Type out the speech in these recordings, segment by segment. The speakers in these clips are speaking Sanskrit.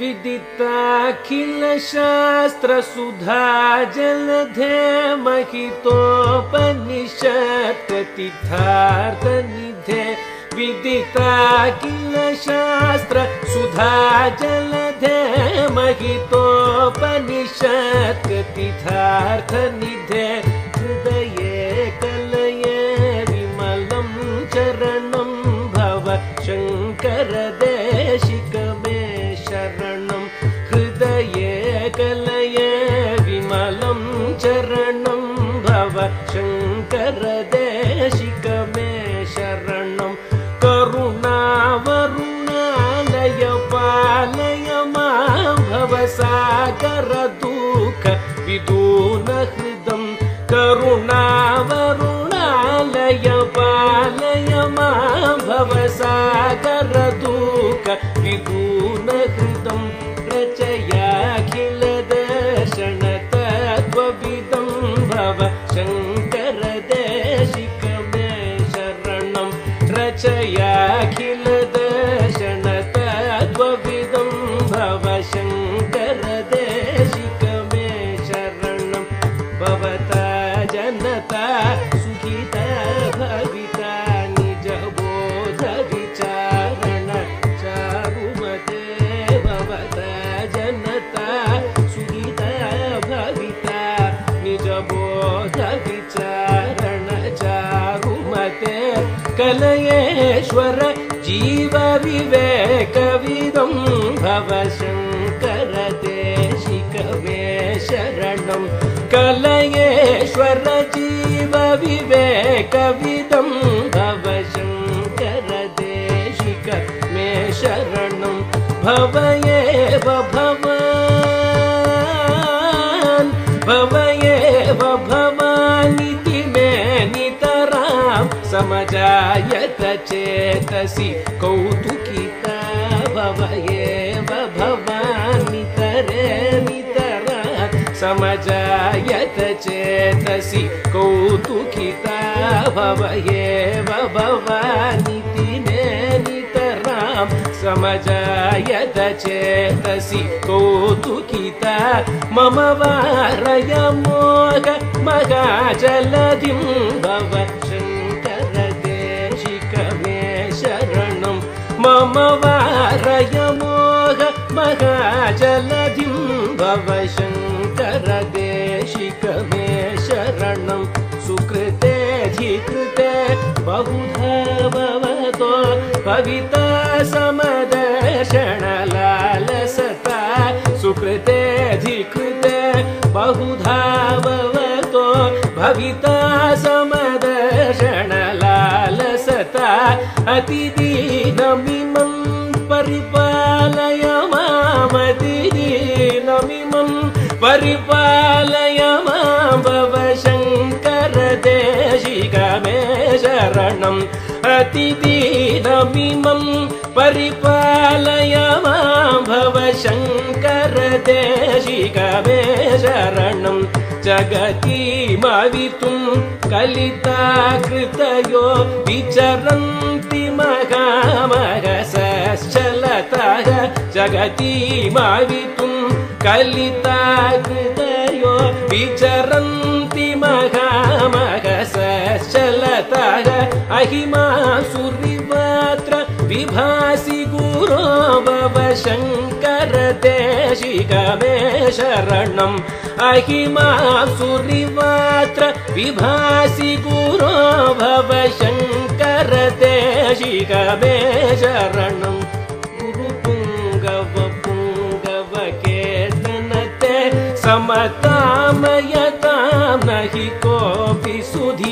विदिताखिलशास्त्रसुधा जलधे महितोपनिषत्कथितार्थनिधे विदिताखिलशास्त्रसुधा जलधे महितोपनिषत्कथितार्थनिधे हृदये कलये विमलं चरणं भव शङ्करदेशिकमे विदूनहृदं करुणावरुणालय पालय मां भवसागरदुःख विदूनहृदं रचयाखिलदर्शनतत्त्वविदं सुखिता भविता निजबोधविचारण चारुमते भवता जनता सुखिता भविता निजबोधविचारण चारुमते कलयेश्वर जीवविवेकविदं भव शङ्करदेशिकमे भव भव मे नितरां समजायत चेतसि कौतुकिता भव एव भवान् नितरे नितरा समजायत चेतसि कौतुकिता भव एव भवानिति समजायत चेतसि कौतुकिता मम वारय मोह महाजलधिं भव शङ्करदेशिकमे शरणं मम वारय मोह महाजलधिं भव शङ्करदेशिकमे शरणं सुकृते धिकृते बहुधा भवतो भविता समदर्शनलालसता बहुधा भवतो भविता समदर्शनलालसता अतिदीनमिमं परिपालय मामतिदीनमिमं परिपालय मां भव शङ्करदेशिकमे शरणम् अतिदीनमिमं परिपालय मां भव शङ्करदेशिकमे शरणं जगतीमवितुं कलिताकृतयो विचरन्ति महामगसश्चलतः जगतीमवितुं कलिताकृतयो विचरन्ति महामगसश्चलतः अहिमा सुरिवात्र विभासि गुरो भव शङ्करदेशिकमे शरणम्। अहिमा सुरिवात्र विभासि गुरो भव शङ्करदेशिकमे शरणम्। गुरुपुङ्गव पुङ्गव केतनते समतामयतां न हि कोऽपि सुधीः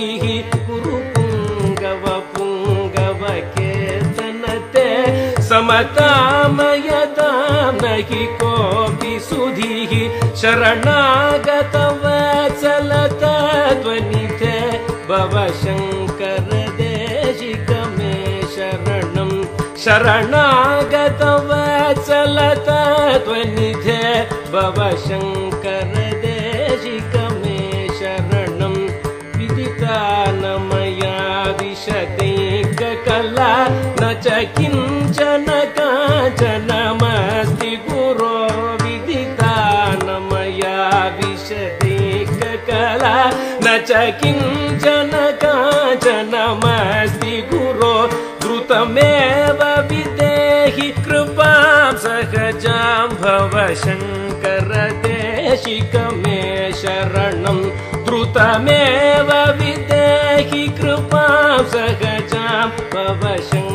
समतामयतां न हि कोऽपि सुधीः शरणागतवत्सलतध्वनिते भव शङ्करदेशिकमे शरणम् शरणागतवत्सलतध्वनिधे भव शङ्करदेशिकमे शरणं विदिता न मया विशदैककला न च किञ्चन किञ्चन काचनमस्ति गुरो द्रुतमेव विदेहि कृपां सहजां भव शङ्कर देशिक मे शरणं। द्रुतमेव विदेहि कृपां सहजां भव शङ्कर